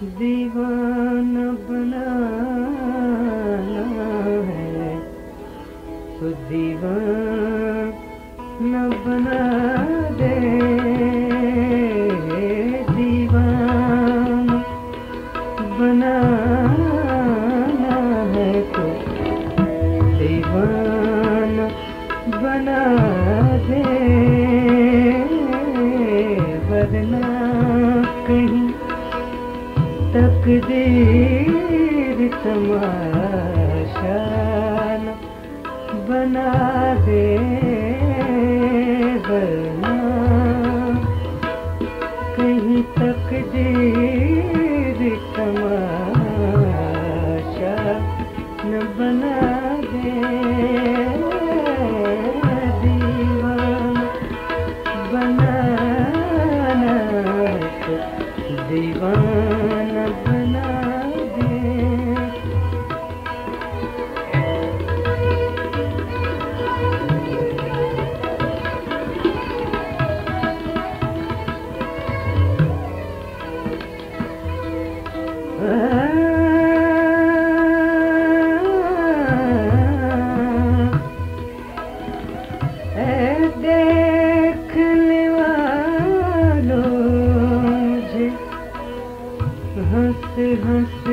دیوانہ بنانا ہے تو دیوانہ بنا دے دیوانہ بنانا ہے تو دیوانہ بنا دے ورنہ تقدیر تماشا بنا دے ورنہ کہیں تقدیر تماشا نہ بنا دے دیوانہ بنانا تو دیوانہ بنا ہنس ہنس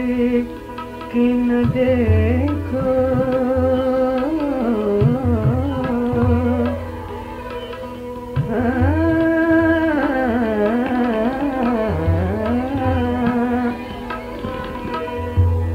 کے نہ دیکھو۔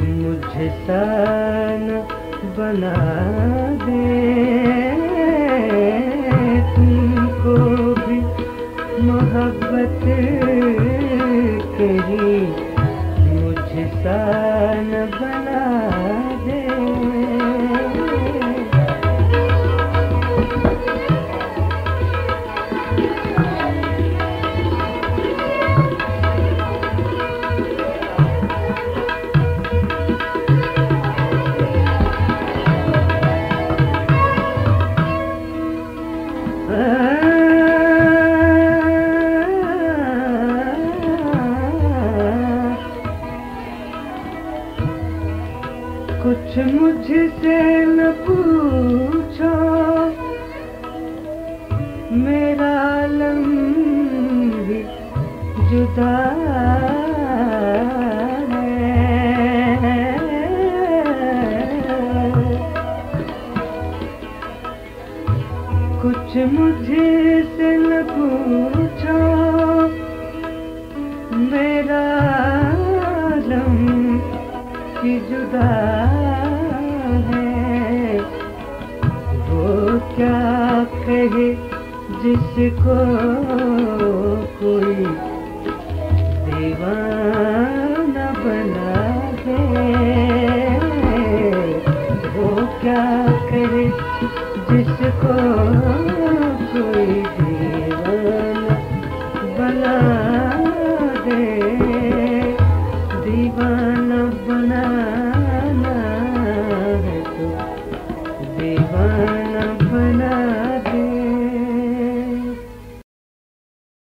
مجھ مجھے سان بنا دے۔ تم کو بھی محبت کہیں مجھے سان بنا کچھ مجھ سے نہ پوچھو میرا عالم بھی جدا ہے۔ کچھ مجھے سے نہ پوچھو میرا کی جدا ہے۔ وہ کیا کہے جس کو کوئی دیوانہ بنا دے وہ کیا کہے جس کو کوئی دیوانہ بنا